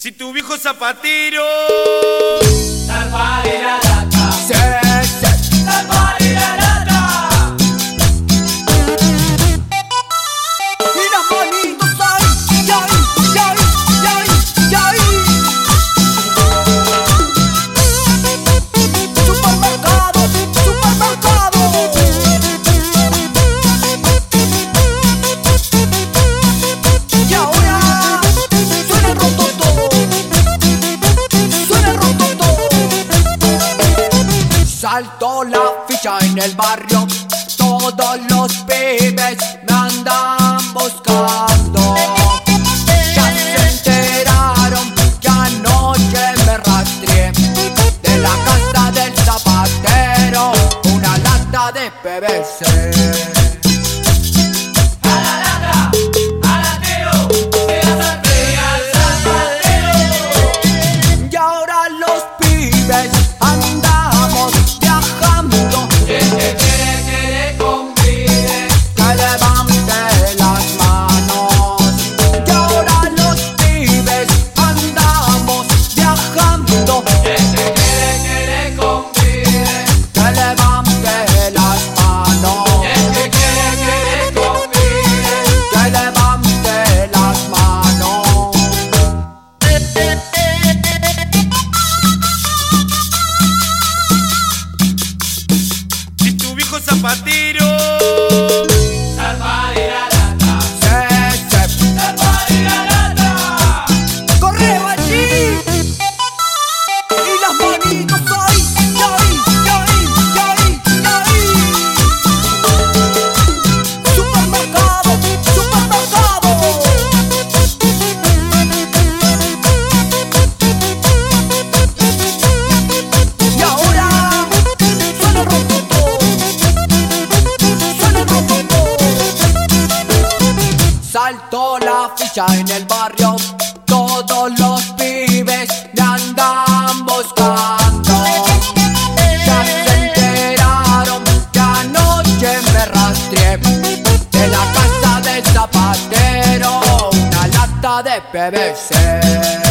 Si tu viejo zapatero, saltó la ficha en el barrio. Todos los pibes me andan zapatero ficha en el barrio. Todos los pibes ya andan buscando. Ya se enteraron que anoche me rastreé de la casa del zapatero. Una lata de PVC.